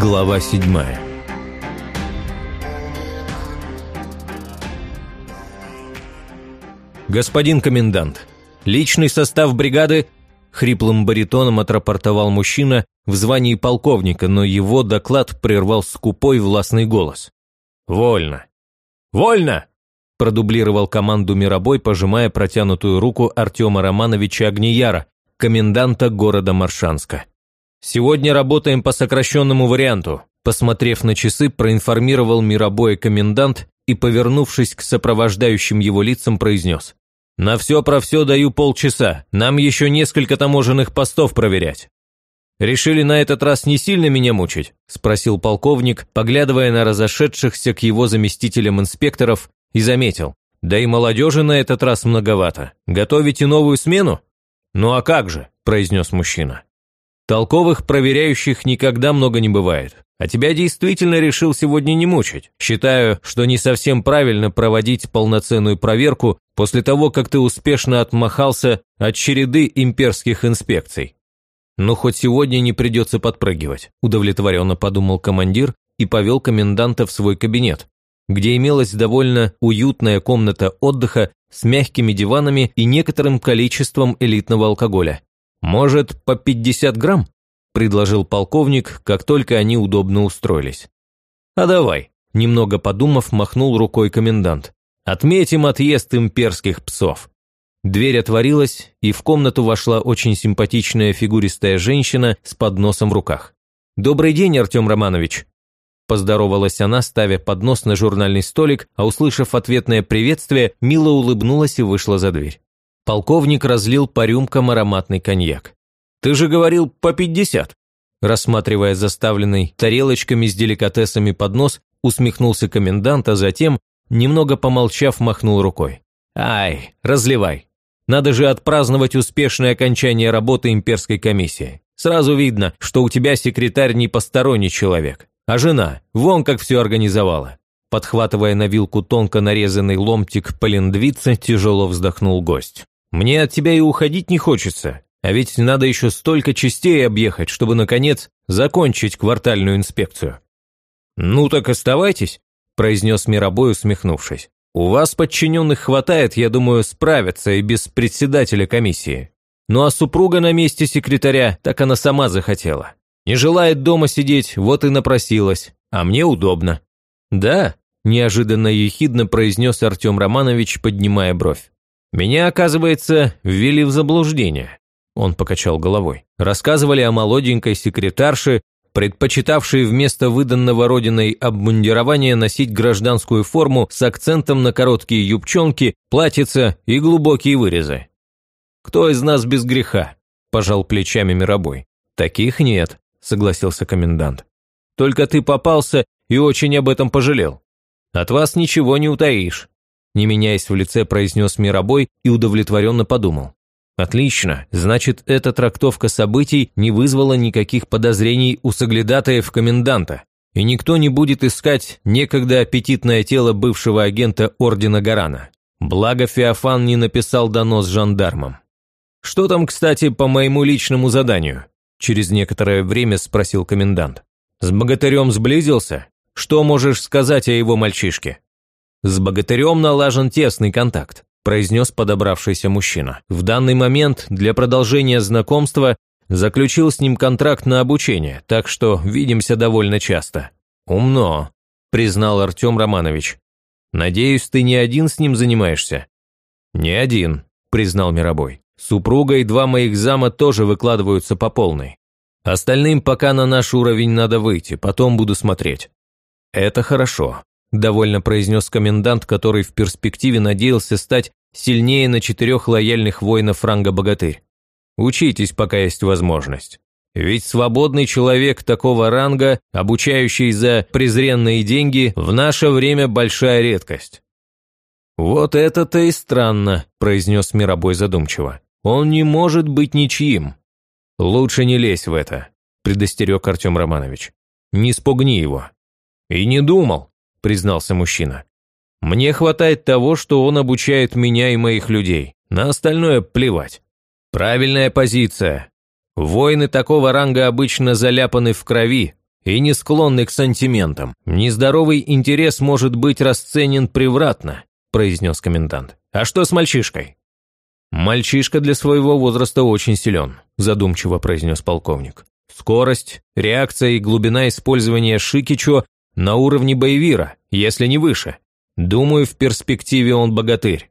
Глава седьмая «Господин комендант, личный состав бригады...» Хриплым баритоном отрапортовал мужчина в звании полковника, но его доклад прервал скупой властный голос. «Вольно! Вольно!» продублировал команду Миробой, пожимая протянутую руку Артема Романовича Огнияра, коменданта города Маршанска. «Сегодня работаем по сокращенному варианту», посмотрев на часы, проинформировал Миробой комендант и, повернувшись к сопровождающим его лицам, произнес. «На все про все даю полчаса, нам еще несколько таможенных постов проверять». «Решили на этот раз не сильно меня мучить?» – спросил полковник, поглядывая на разошедшихся к его заместителям инспекторов и заметил. «Да и молодежи на этот раз многовато. Готовите новую смену?» «Ну а как же?» – произнес мужчина. «Толковых проверяющих никогда много не бывает. А тебя действительно решил сегодня не мучить. Считаю, что не совсем правильно проводить полноценную проверку после того, как ты успешно отмахался от череды имперских инспекций. Ну, хоть сегодня не придется подпрыгивать», – удовлетворенно подумал командир и повел коменданта в свой кабинет, где имелась довольно уютная комната отдыха с мягкими диванами и некоторым количеством элитного алкоголя. «Может, по 50 грамм?» – предложил полковник, как только они удобно устроились. «А давай», – немного подумав, махнул рукой комендант. «Отметим отъезд имперских псов». Дверь отворилась, и в комнату вошла очень симпатичная фигуристая женщина с подносом в руках. «Добрый день, Артем Романович», Поздоровалась она, ставя поднос на журнальный столик, а услышав ответное приветствие, мило улыбнулась и вышла за дверь. Полковник разлил по рюмкам ароматный коньяк. «Ты же говорил по пятьдесят!» Рассматривая заставленный тарелочками с деликатесами поднос, усмехнулся комендант, а затем, немного помолчав, махнул рукой. «Ай, разливай. Надо же отпраздновать успешное окончание работы имперской комиссии. Сразу видно, что у тебя секретарь не посторонний человек. А жена, вон как все организовала. Подхватывая на вилку тонко нарезанный ломтик полиндвица, тяжело вздохнул гость. «Мне от тебя и уходить не хочется, а ведь надо еще столько частей объехать, чтобы, наконец, закончить квартальную инспекцию». «Ну так оставайтесь», – произнес Миробой, усмехнувшись. «У вас подчиненных хватает, я думаю, справиться и без председателя комиссии. Ну а супруга на месте секретаря, так она сама захотела. Не желает дома сидеть, вот и напросилась. А мне удобно». «Да», – неожиданно ехидно произнес Артем Романович, поднимая бровь. «Меня, оказывается, ввели в заблуждение». Он покачал головой. Рассказывали о молоденькой секретарше, предпочитавшей вместо выданного родиной обмундирования носить гражданскую форму с акцентом на короткие юбчонки, платьица и глубокие вырезы. «Кто из нас без греха?» – пожал плечами Миробой. «Таких нет согласился комендант. «Только ты попался и очень об этом пожалел. От вас ничего не утаишь», не меняясь в лице, произнес Миробой и удовлетворенно подумал. «Отлично, значит, эта трактовка событий не вызвала никаких подозрений у соглядатаев коменданта, и никто не будет искать некогда аппетитное тело бывшего агента Ордена Гарана. Благо Феофан не написал донос жандармам. Что там, кстати, по моему личному заданию?» Через некоторое время спросил комендант. «С богатырем сблизился? Что можешь сказать о его мальчишке?» «С богатырем налажен тесный контакт», произнес подобравшийся мужчина. «В данный момент для продолжения знакомства заключил с ним контракт на обучение, так что видимся довольно часто». «Умно», признал Артем Романович. «Надеюсь, ты не один с ним занимаешься?» «Не один», признал Миробой. Супруга и два моих зама тоже выкладываются по полной. Остальным пока на наш уровень надо выйти, потом буду смотреть». «Это хорошо», – довольно произнес комендант, который в перспективе надеялся стать сильнее на четырех лояльных воинов ранга богатырь. «Учитесь, пока есть возможность. Ведь свободный человек такого ранга, обучающий за презренные деньги, в наше время большая редкость». «Вот это-то и странно», – произнес Миробой задумчиво. Он не может быть ничьим. Лучше не лезь в это, предостерег Артем Романович. Не спугни его. И не думал, признался мужчина. Мне хватает того, что он обучает меня и моих людей. На остальное плевать. Правильная позиция. Воины такого ранга обычно заляпаны в крови, и не склонны к сантиментам. Нездоровый интерес может быть расценен превратно», – произнес комендант. «А что с мальчишкой?» «Мальчишка для своего возраста очень силен», – задумчиво произнес полковник. «Скорость, реакция и глубина использования Шикичо на уровне боевира, если не выше. Думаю, в перспективе он богатырь».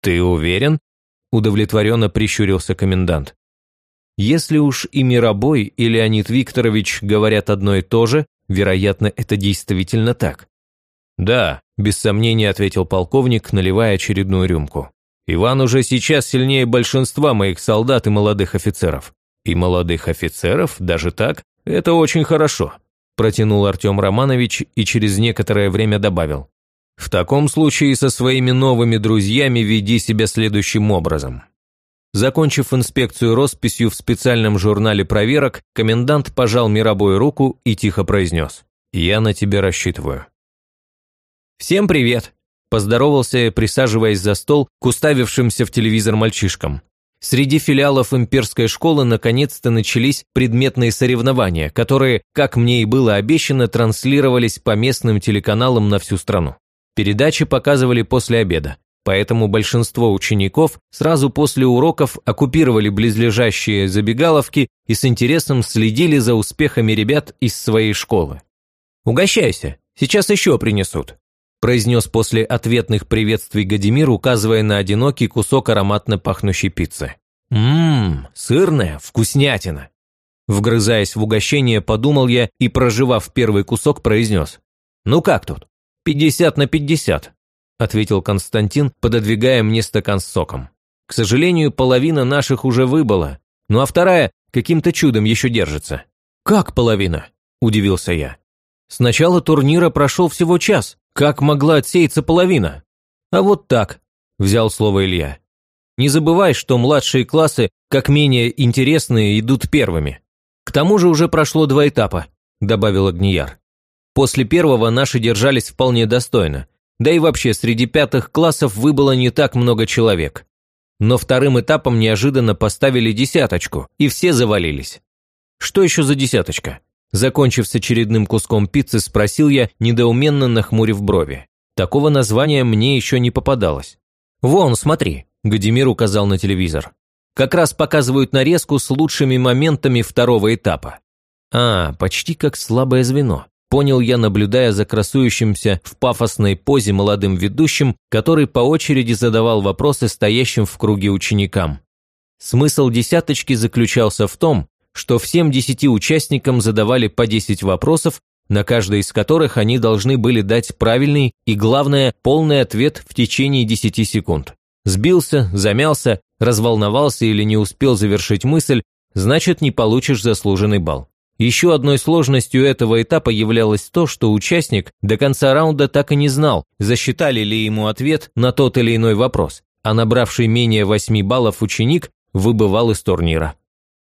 «Ты уверен?» – удовлетворенно прищурился комендант. Если уж и Миробой, и Леонид Викторович говорят одно и то же, вероятно, это действительно так. «Да», – без сомнения ответил полковник, наливая очередную рюмку. «Иван уже сейчас сильнее большинства моих солдат и молодых офицеров». «И молодых офицеров? Даже так? Это очень хорошо», – протянул Артем Романович и через некоторое время добавил. «В таком случае со своими новыми друзьями веди себя следующим образом. Закончив инспекцию росписью в специальном журнале проверок, комендант пожал Миробой руку и тихо произнес «Я на тебя рассчитываю». «Всем привет!» – поздоровался, присаживаясь за стол к уставившимся в телевизор мальчишкам. Среди филиалов имперской школы наконец-то начались предметные соревнования, которые, как мне и было обещано, транслировались по местным телеканалам на всю страну. Передачи показывали после обеда. Поэтому большинство учеников сразу после уроков оккупировали близлежащие забегаловки и с интересом следили за успехами ребят из своей школы. «Угощайся, сейчас еще принесут», произнес после ответных приветствий Гадимир, указывая на одинокий кусок ароматно пахнущей пиццы. «Ммм, сырная, вкуснятина!» Вгрызаясь в угощение, подумал я и, проживав первый кусок, произнес. «Ну как тут? Пятьдесят на пятьдесят ответил Константин, пододвигая мне стакан с соком. К сожалению, половина наших уже выбыла, ну а вторая каким-то чудом еще держится. Как половина? Удивился я. С начала турнира прошел всего час. Как могла отсеяться половина? А вот так, взял слово Илья. Не забывай, что младшие классы, как менее интересные, идут первыми. К тому же уже прошло два этапа, добавил Агнияр. После первого наши держались вполне достойно, да и вообще, среди пятых классов выбыло не так много человек. Но вторым этапом неожиданно поставили десяточку, и все завалились. Что еще за десяточка? Закончив с очередным куском пиццы, спросил я, недоуменно нахмурив брови. Такого названия мне еще не попадалось. «Вон, смотри», – Гадимир указал на телевизор. «Как раз показывают нарезку с лучшими моментами второго этапа». А, почти как слабое звено понял я, наблюдая за красующимся в пафосной позе молодым ведущим, который по очереди задавал вопросы стоящим в круге ученикам. Смысл десяточки заключался в том, что всем десяти участникам задавали по десять вопросов, на каждый из которых они должны были дать правильный и, главное, полный ответ в течение десяти секунд. Сбился, замялся, разволновался или не успел завершить мысль, значит не получишь заслуженный балл. Еще одной сложностью этого этапа являлось то, что участник до конца раунда так и не знал, засчитали ли ему ответ на тот или иной вопрос, а набравший менее 8 баллов ученик выбывал из турнира.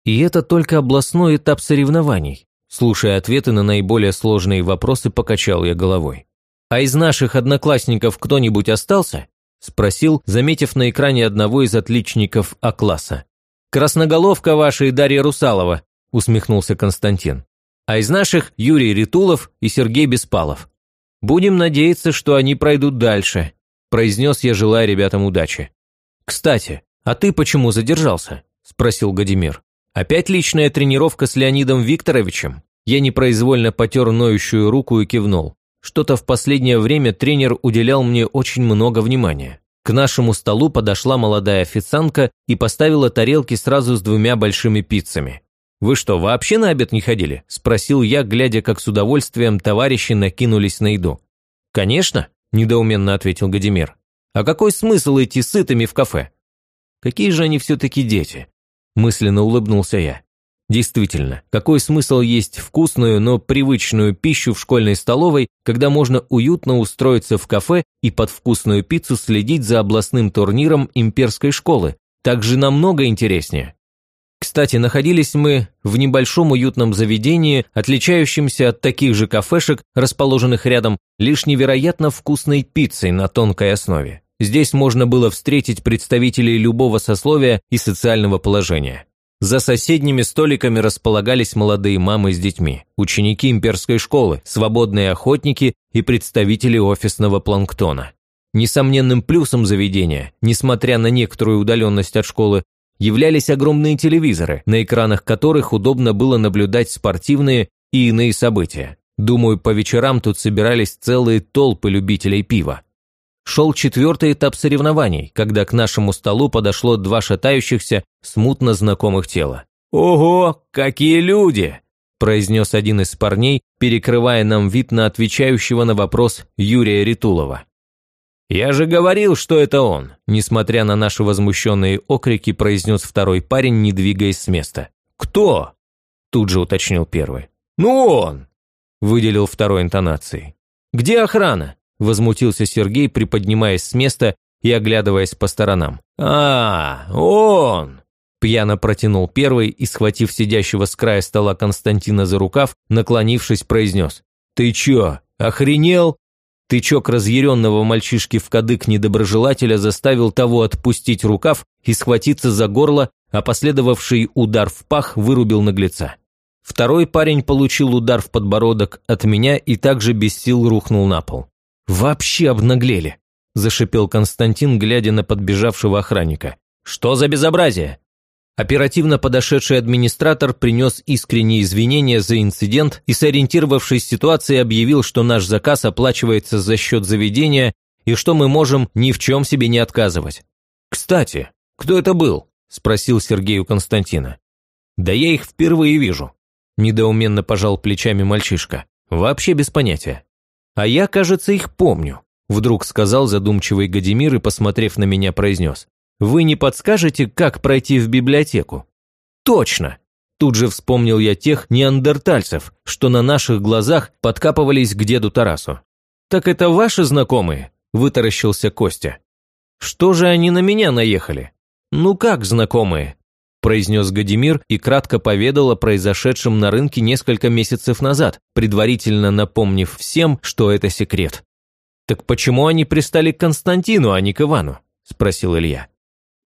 И это только областной этап соревнований. Слушая ответы на наиболее сложные вопросы, покачал я головой. «А из наших одноклассников кто-нибудь остался?» – спросил, заметив на экране одного из отличников А-класса. «Красноголовка ваша и Дарья Русалова», – усмехнулся Константин. «А из наших Юрий Ритулов и Сергей Беспалов. Будем надеяться, что они пройдут дальше», – произнес я, желая ребятам удачи. «Кстати, а ты почему задержался?» – спросил Гадимир. «Опять личная тренировка с Леонидом Викторовичем?» Я непроизвольно потер ноющую руку и кивнул. Что-то в последнее время тренер уделял мне очень много внимания. К нашему столу подошла молодая официантка и поставила тарелки сразу с двумя большими пиццами. «Вы что, вообще на обед не ходили?» – спросил я, глядя, как с удовольствием товарищи накинулись на еду. «Конечно», – недоуменно ответил Гадимир. «А какой смысл идти сытыми в кафе?» «Какие же они все-таки дети?» – мысленно улыбнулся я. Действительно, какой смысл есть вкусную, но привычную пищу в школьной столовой, когда можно уютно устроиться в кафе и под вкусную пиццу следить за областным турниром имперской школы? Так же намного интереснее. Кстати, находились мы в небольшом уютном заведении, отличающемся от таких же кафешек, расположенных рядом, лишь невероятно вкусной пиццей на тонкой основе. Здесь можно было встретить представителей любого сословия и социального положения. За соседними столиками располагались молодые мамы с детьми, ученики имперской школы, свободные охотники и представители офисного планктона. Несомненным плюсом заведения, несмотря на некоторую удаленность от школы, являлись огромные телевизоры, на экранах которых удобно было наблюдать спортивные и иные события. Думаю, по вечерам тут собирались целые толпы любителей пива. Шел четвертый этап соревнований, когда к нашему столу подошло два шатающихся, смутно знакомых тела. «Ого, какие люди!» – произнес один из парней, перекрывая нам вид на отвечающего на вопрос Юрия Ритулова. «Я же говорил, что это он!» Несмотря на наши возмущенные окрики, произнес второй парень, не двигаясь с места. «Кто?» – тут же уточнил первый. «Ну он!» – выделил второй интонацией. «Где охрана?» Возмутился Сергей, приподнимаясь с места и оглядываясь по сторонам. «А, он!» Пьяно протянул первый и, схватив сидящего с края стола Константина за рукав, наклонившись, произнес. «Ты чё, охренел?» Тычок разъяренного мальчишки в кадык недоброжелателя заставил того отпустить рукав и схватиться за горло, а последовавший удар в пах вырубил наглеца. Второй парень получил удар в подбородок от меня и также без сил рухнул на пол. «Вообще обнаглели!» – зашипел Константин, глядя на подбежавшего охранника. «Что за безобразие?» Оперативно подошедший администратор принес искренние извинения за инцидент и, сориентировавшись в ситуации, объявил, что наш заказ оплачивается за счет заведения и что мы можем ни в чем себе не отказывать. «Кстати, кто это был?» – спросил Сергей у Константина. «Да я их впервые вижу», – недоуменно пожал плечами мальчишка. «Вообще без понятия». «А я, кажется, их помню», – вдруг сказал задумчивый Гадимир и, посмотрев на меня, произнес. «Вы не подскажете, как пройти в библиотеку?» «Точно!» Тут же вспомнил я тех неандертальцев, что на наших глазах подкапывались к деду Тарасу. «Так это ваши знакомые?» – вытаращился Костя. «Что же они на меня наехали?» «Ну как знакомые?» Произнес Гадимир и кратко поведал о произошедшем на рынке несколько месяцев назад, предварительно напомнив всем, что это секрет. «Так почему они пристали к Константину, а не к Ивану?» – спросил Илья.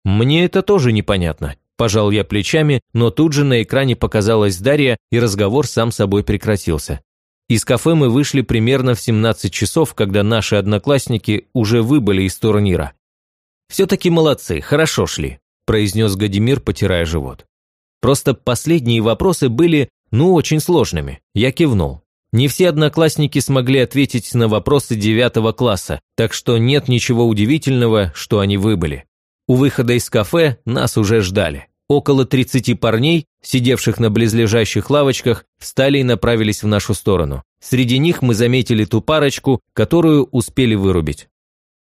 «Мне это тоже непонятно», – пожал я плечами, но тут же на экране показалась Дарья, и разговор сам собой прекратился. Из кафе мы вышли примерно в 17 часов, когда наши одноклассники уже выбыли из турнира. Все-таки молодцы, хорошо шли произнес Гадимир, потирая живот. Просто последние вопросы были, ну, очень сложными. Я кивнул. Не все одноклассники смогли ответить на вопросы девятого класса, так что нет ничего удивительного, что они выбыли. У выхода из кафе нас уже ждали. Около 30 парней, сидевших на близлежащих лавочках, встали и направились в нашу сторону. Среди них мы заметили ту парочку, которую успели вырубить.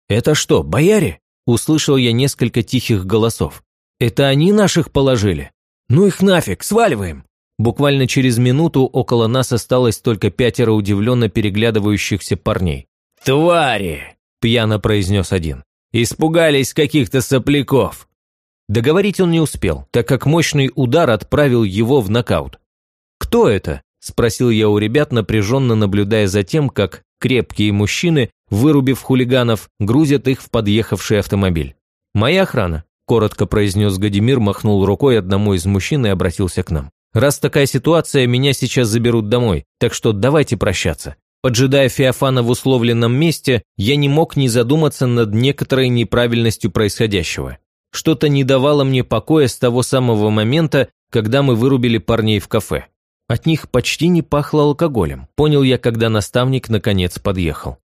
«Это что, бояре?» Услышал я несколько тихих голосов. Это они наших положили? Ну их нафиг, сваливаем!» Буквально через минуту около нас осталось только пятеро удивленно переглядывающихся парней. «Твари!» – пьяно произнес один. «Испугались каких-то сопляков!» Договорить он не успел, так как мощный удар отправил его в нокаут. «Кто это?» – спросил я у ребят, напряженно наблюдая за тем, как крепкие мужчины, вырубив хулиганов, грузят их в подъехавший автомобиль. «Моя охрана», коротко произнес Гадимир, махнул рукой одному из мужчин и обратился к нам. «Раз такая ситуация, меня сейчас заберут домой, так что давайте прощаться». Поджидая Феофана в условленном месте, я не мог не задуматься над некоторой неправильностью происходящего. Что-то не давало мне покоя с того самого момента, когда мы вырубили парней в кафе. От них почти не пахло алкоголем, понял я, когда наставник наконец подъехал.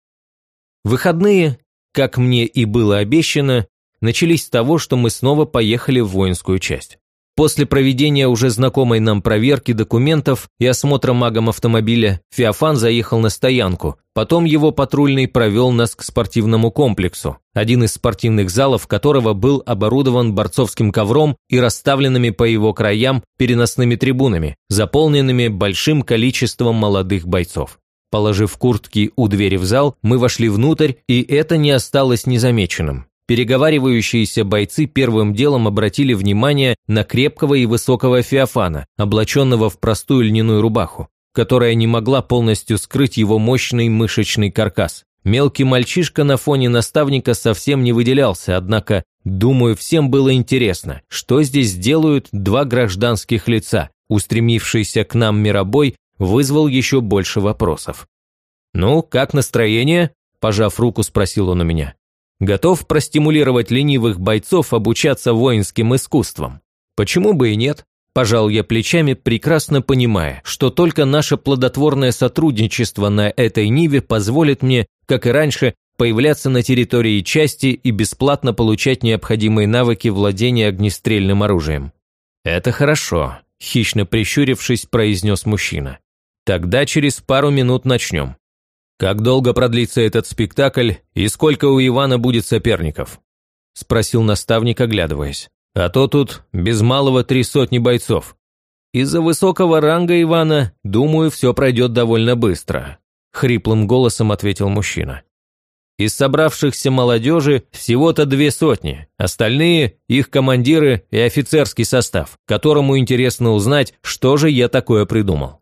Выходные, как мне и было обещано, начались с того, что мы снова поехали в воинскую часть. После проведения уже знакомой нам проверки документов и осмотра магом автомобиля, Феофан заехал на стоянку. Потом его патрульный провел нас к спортивному комплексу, один из спортивных залов которого был оборудован борцовским ковром и расставленными по его краям переносными трибунами, заполненными большим количеством молодых бойцов. Положив куртки у двери в зал, мы вошли внутрь, и это не осталось незамеченным. Переговаривающиеся бойцы первым делом обратили внимание на крепкого и высокого Феофана, облаченного в простую льняную рубаху, которая не могла полностью скрыть его мощный мышечный каркас. Мелкий мальчишка на фоне наставника совсем не выделялся, однако Думаю, всем было интересно, что здесь делают два гражданских лица. Устремившийся к нам миробой вызвал еще больше вопросов. «Ну, как настроение?» – пожав руку, спросил он у меня. «Готов простимулировать ленивых бойцов обучаться воинским искусствам? Почему бы и нет?» Пожал я плечами, прекрасно понимая, что только наше плодотворное сотрудничество на этой ниве позволит мне, как и раньше, появляться на территории части и бесплатно получать необходимые навыки владения огнестрельным оружием. «Это хорошо», – хищно прищурившись, произнес мужчина. «Тогда через пару минут начнем. Как долго продлится этот спектакль и сколько у Ивана будет соперников?» – спросил наставник, оглядываясь. А то тут без малого три сотни бойцов. Из-за высокого ранга Ивана, думаю, все пройдет довольно быстро», – хриплым голосом ответил мужчина. «Из собравшихся молодежи всего-то две сотни, остальные – их командиры и офицерский состав, которому интересно узнать, что же я такое придумал».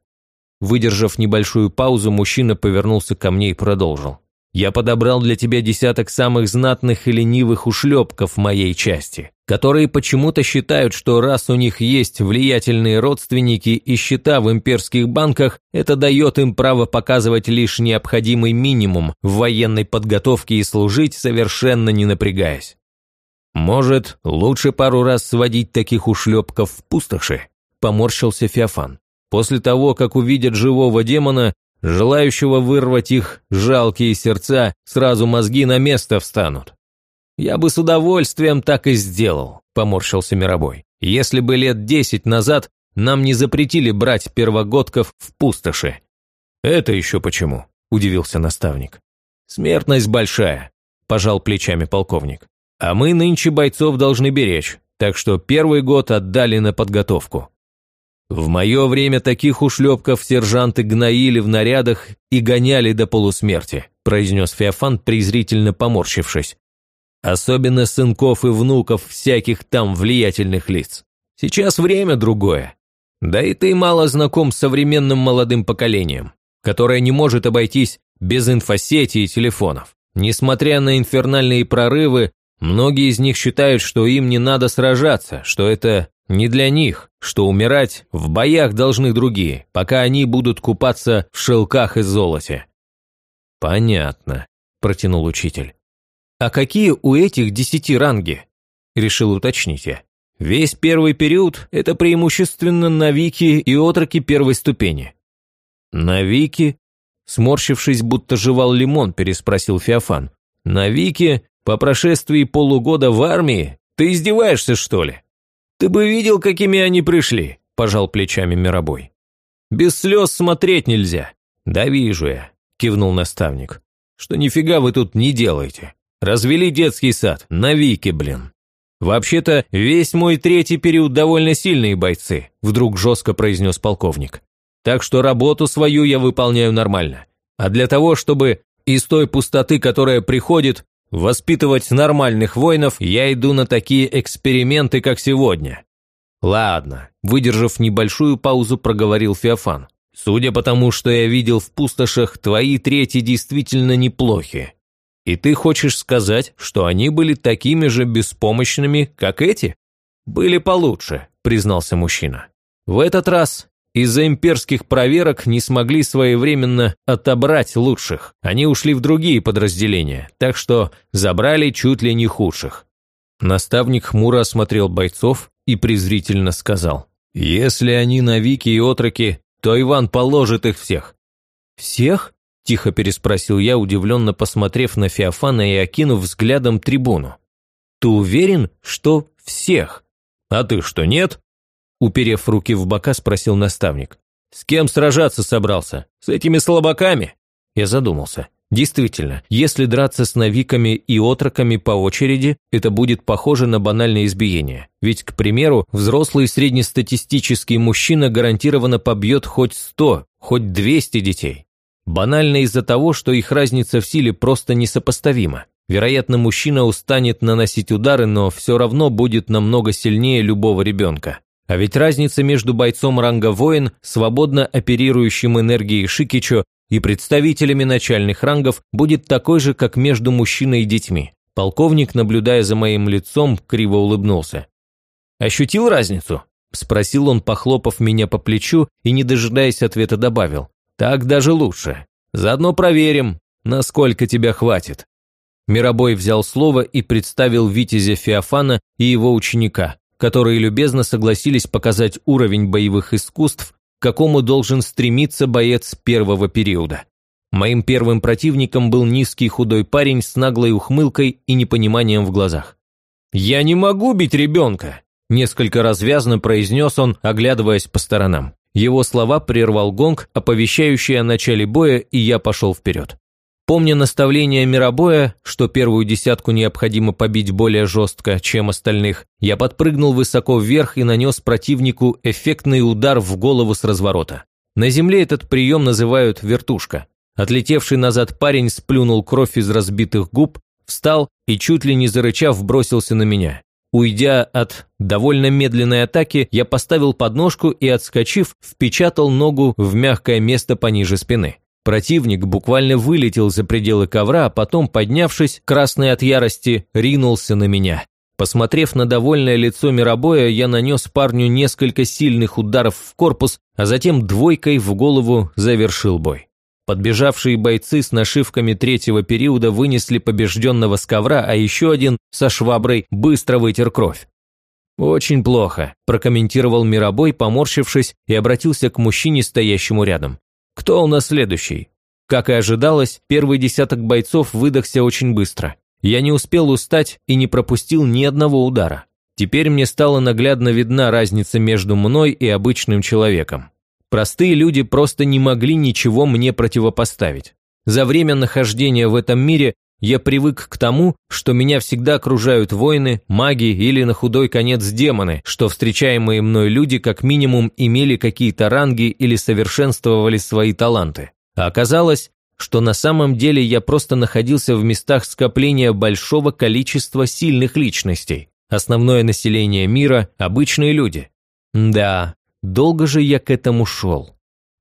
Выдержав небольшую паузу, мужчина повернулся ко мне и продолжил. Я подобрал для тебя десяток самых знатных и ленивых ушлепков моей части, которые почему-то считают, что раз у них есть влиятельные родственники и счета в имперских банках, это дает им право показывать лишь необходимый минимум в военной подготовке и служить, совершенно не напрягаясь. Может, лучше пару раз сводить таких ушлепков в пустоши? Поморщился Феофан. После того, как увидят живого демона, желающего вырвать их жалкие сердца, сразу мозги на место встанут. «Я бы с удовольствием так и сделал», – поморщился Мировой. «Если бы лет десять назад нам не запретили брать первогодков в пустоши». «Это еще почему?» – удивился наставник. «Смертность большая», – пожал плечами полковник. «А мы нынче бойцов должны беречь, так что первый год отдали на подготовку. В мое время таких ушлепков сержанты гноили в нарядах и гоняли до полусмерти», произнес Феофан, презрительно поморщившись. «Особенно сынков и внуков всяких там влиятельных лиц. Сейчас время другое. Да и ты мало знаком с современным молодым поколением, которое не может обойтись без инфосети и телефонов. Несмотря на инфернальные прорывы, многие из них считают, что им не надо сражаться, что это не для них, что умирать в боях должны другие, пока они будут купаться в шелках и золоте. Понятно, протянул учитель. А какие у этих десяти ранги? Решил уточнить я. Весь первый период – это преимущественно навики и отроки первой ступени. Навики? Сморщившись, будто жевал лимон, переспросил Феофан. Навики? По прошествии полугода в армии? Ты издеваешься, что ли? «Ты бы видел, какими они пришли», – пожал плечами Миробой. «Без слез смотреть нельзя». «Да вижу я», – кивнул наставник. «Что нифига вы тут не делаете. Развели детский сад, навики, блин». «Вообще-то, весь мой третий период довольно сильные бойцы», – вдруг жестко произнес полковник. «Так что работу свою я выполняю нормально. А для того, чтобы из той пустоты, которая приходит, Воспитывать нормальных воинов я иду на такие эксперименты, как сегодня. Ладно, выдержав небольшую паузу, проговорил Феофан. Судя по тому, что я видел в пустошах, твои трети действительно неплохи. И ты хочешь сказать, что они были такими же беспомощными, как эти? Были получше, признался мужчина. В этот раз из-за имперских проверок не смогли своевременно отобрать лучших. Они ушли в другие подразделения, так что забрали чуть ли не худших. Наставник хмуро осмотрел бойцов и презрительно сказал, «Если они навики и отроки, то Иван положит их всех». «Всех?» – тихо переспросил я, удивленно посмотрев на Феофана и окинув взглядом трибуну. «Ты уверен, что всех?» «А ты что, нет?» Уперев руки в бока, спросил наставник. «С кем сражаться собрался? С этими слабаками?» Я задумался. Действительно, если драться с навиками и отроками по очереди, это будет похоже на банальное избиение. Ведь, к примеру, взрослый среднестатистический мужчина гарантированно побьет хоть 100, хоть 200 детей. Банально из-за того, что их разница в силе просто несопоставима. Вероятно, мужчина устанет наносить удары, но все равно будет намного сильнее любого ребенка. А ведь разница между бойцом ранга воин, свободно оперирующим энергией Шикичо, и представителями начальных рангов будет такой же, как между мужчиной и детьми. Полковник, наблюдая за моим лицом, криво улыбнулся. «Ощутил разницу?» – спросил он, похлопав меня по плечу и, не дожидаясь ответа, добавил. «Так даже лучше. Заодно проверим, насколько тебя хватит». Миробой взял слово и представил Витязя Феофана и его ученика, которые любезно согласились показать уровень боевых искусств, к какому должен стремиться боец первого периода. Моим первым противником был низкий худой парень с наглой ухмылкой и непониманием в глазах. «Я не могу бить ребенка!» – несколько развязно произнес он, оглядываясь по сторонам. Его слова прервал гонг, оповещающий о начале боя, и я пошел вперед. Помня наставление Миробоя, что первую десятку необходимо побить более жестко, чем остальных, я подпрыгнул высоко вверх и нанес противнику эффектный удар в голову с разворота. На земле этот прием называют вертушка. Отлетевший назад парень сплюнул кровь из разбитых губ, встал и, чуть ли не зарычав, бросился на меня. Уйдя от довольно медленной атаки, я поставил подножку и, отскочив, впечатал ногу в мягкое место пониже спины. Противник буквально вылетел за пределы ковра, а потом, поднявшись, красный от ярости, ринулся на меня. Посмотрев на довольное лицо Миробоя, я нанес парню несколько сильных ударов в корпус, а затем двойкой в голову завершил бой. Подбежавшие бойцы с нашивками третьего периода вынесли побежденного с ковра, а еще один со шваброй быстро вытер кровь. «Очень плохо», – прокомментировал Миробой, поморщившись, и обратился к мужчине, стоящему рядом. Кто у нас следующий? Как и ожидалось, первый десяток бойцов выдохся очень быстро. Я не успел устать и не пропустил ни одного удара. Теперь мне стала наглядно видна разница между мной и обычным человеком. Простые люди просто не могли ничего мне противопоставить. За время нахождения в этом мире я привык к тому, что меня всегда окружают воины, маги или на худой конец демоны, что встречаемые мной люди как минимум имели какие-то ранги или совершенствовали свои таланты. А оказалось, что на самом деле я просто находился в местах скопления большого количества сильных личностей. Основное население мира – обычные люди. Да, долго же я к этому шел.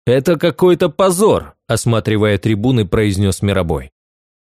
«Это какой-то позор», – осматривая трибуны, произнес Миробой.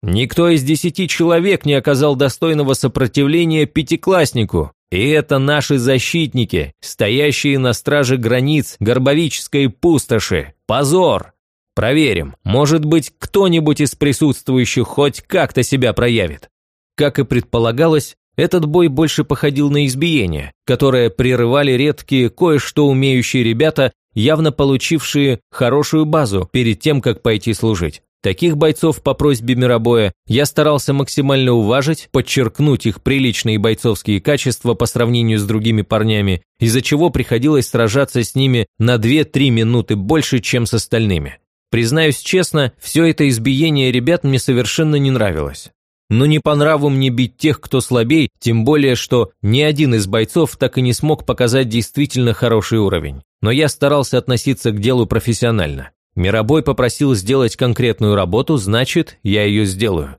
Никто из десяти человек не оказал достойного сопротивления пятикласснику, и это наши защитники, стоящие на страже границ Горбовической пустоши. Позор! Проверим, может быть, кто-нибудь из присутствующих хоть как-то себя проявит. Как и предполагалось, этот бой больше походил на избиение, которое прерывали редкие, кое-что умеющие ребята, явно получившие хорошую базу перед тем, как пойти служить. Таких бойцов по просьбе миробоя я старался максимально уважить, подчеркнуть их приличные бойцовские качества по сравнению с другими парнями, из-за чего приходилось сражаться с ними на 2-3 минуты больше, чем с остальными. Признаюсь честно, все это избиение ребят мне совершенно не нравилось. Но не по нраву мне бить тех, кто слабей, тем более, что ни один из бойцов так и не смог показать действительно хороший уровень. Но я старался относиться к делу профессионально. Миробой попросил сделать конкретную работу, значит, я ее сделаю.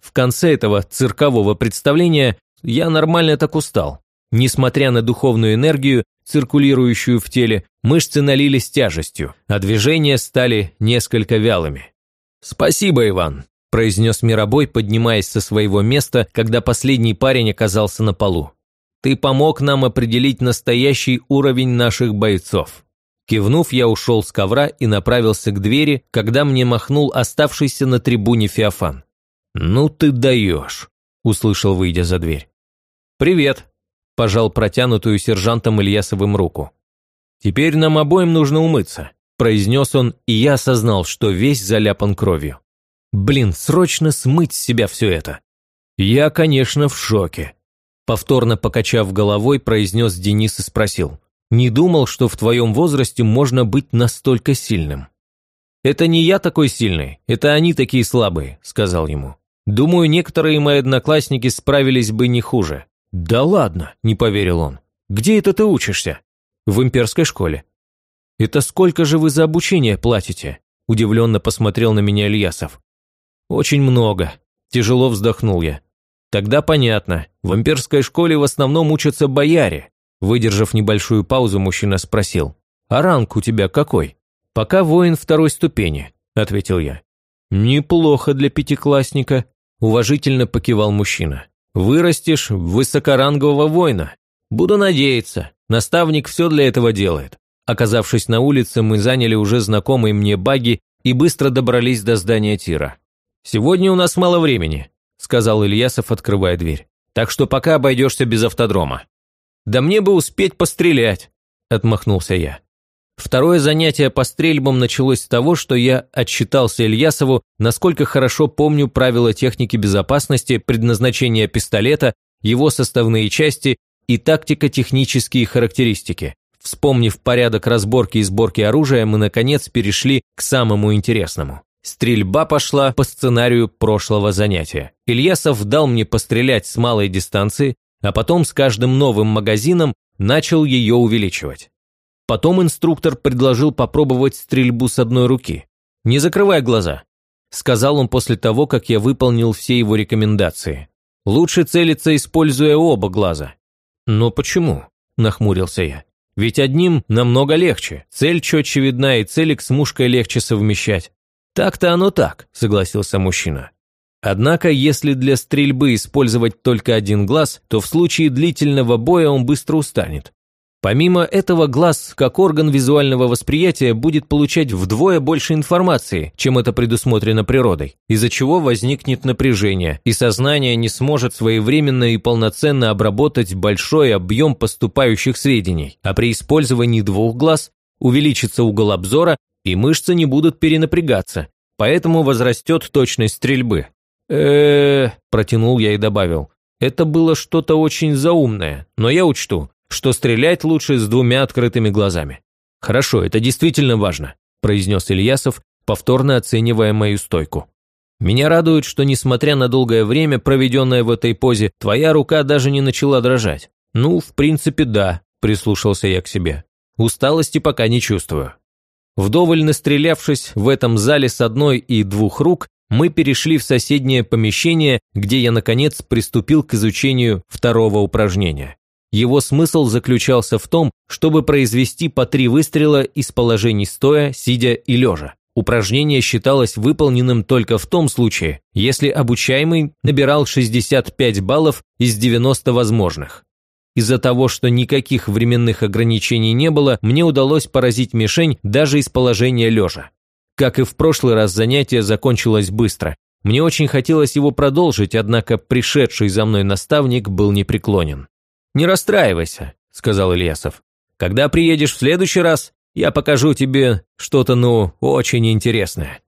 В конце этого циркового представления я нормально так устал. Несмотря на духовную энергию, циркулирующую в теле, мышцы налились тяжестью, а движения стали несколько вялыми. «Спасибо, Иван», – произнес Миробой, поднимаясь со своего места, когда последний парень оказался на полу. «Ты помог нам определить настоящий уровень наших бойцов». Кивнув, я ушел с ковра и направился к двери, когда мне махнул оставшийся на трибуне Феофан. «Ну ты даешь», – услышал, выйдя за дверь. «Привет», – пожал протянутую сержантом Ильясовым руку. «Теперь нам обоим нужно умыться», – произнес он, и я осознал, что весь заляпан кровью. «Блин, срочно смыть с себя все это». «Я, конечно, в шоке», – повторно покачав головой, произнес Денис и спросил. Не думал, что в твоем возрасте можно быть настолько сильным». «Это не я такой сильный, это они такие слабые», – сказал ему. «Думаю, некоторые мои одноклассники справились бы не хуже». «Да ладно», – не поверил он. «Где это ты учишься?» «В имперской школе». «Это сколько же вы за обучение платите?» – удивленно посмотрел на меня Ильясов. «Очень много», – тяжело вздохнул я. «Тогда понятно. В имперской школе в основном учатся бояре, Выдержав небольшую паузу, мужчина спросил. «А ранг у тебя какой?» «Пока воин второй ступени», – ответил я. «Неплохо для пятиклассника», – уважительно покивал мужчина. Вырастешь в высокорангового воина. Буду надеяться. Наставник все для этого делает. Оказавшись на улице, мы заняли уже знакомые мне баги и быстро добрались до здания тира. «Сегодня у нас мало времени», – сказал Ильясов, открывая дверь. «Так что пока обойдешься без автодрома». «Да мне бы успеть пострелять», – отмахнулся я. Второе занятие по стрельбам началось с того, что я отчитался Ильясову, насколько хорошо помню правила техники безопасности, предназначение пистолета, его составные части и тактико-технические характеристики. Вспомнив порядок разборки и сборки оружия, мы, наконец, перешли к самому интересному. Стрельба пошла по сценарию прошлого занятия. Ильясов дал мне пострелять с малой дистанции, а потом с каждым новым магазином начал ее увеличивать. Потом инструктор предложил попробовать стрельбу с одной руки. «Не закрывай глаза», – сказал он после того, как я выполнил все его рекомендации. «Лучше целиться, используя оба глаза». «Но почему?» – нахмурился я. «Ведь одним намного легче. Цель четче видна, и целик с мушкой легче совмещать». «Так-то оно так», – согласился мужчина. Однако, если для стрельбы использовать только один глаз, то в случае длительного боя он быстро устанет. Помимо этого, глаз, как орган визуального восприятия, будет получать вдвое больше информации, чем это предусмотрено природой, из-за чего возникнет напряжение, и сознание не сможет своевременно и полноценно обработать большой объем поступающих сведений, а при использовании двух глаз увеличится угол обзора, и мышцы не будут перенапрягаться, поэтому возрастет точность стрельбы. Э протянул я и добавил. Это было что-то очень заумное, но я учту что стрелять лучше с двумя открытыми глазами. «Хорошо, это действительно важно», – произнес Ильясов, повторно оценивая мою стойку. «Меня радует, что, несмотря на долгое время, проведенное в этой позе, твоя рука даже не начала дрожать. Ну, в принципе, да», – прислушался я к себе. «Усталости пока не чувствую». Вдоволь настрелявшись в этом зале с одной и двух рук, мы перешли в соседнее помещение, где я, наконец, приступил к изучению второго упражнения. Его смысл заключался в том, чтобы произвести по три выстрела из положений стоя, сидя и лежа. Упражнение считалось выполненным только в том случае, если обучаемый набирал 65 баллов из 90 возможных. Из-за того, что никаких временных ограничений не было, мне удалось поразить мишень даже из положения лежа. Как и в прошлый раз, занятие закончилось быстро. Мне очень хотелось его продолжить, однако пришедший за мной наставник был непреклонен. «Не расстраивайся», – сказал Ильясов. «Когда приедешь в следующий раз, я покажу тебе что-то, ну, очень интересное».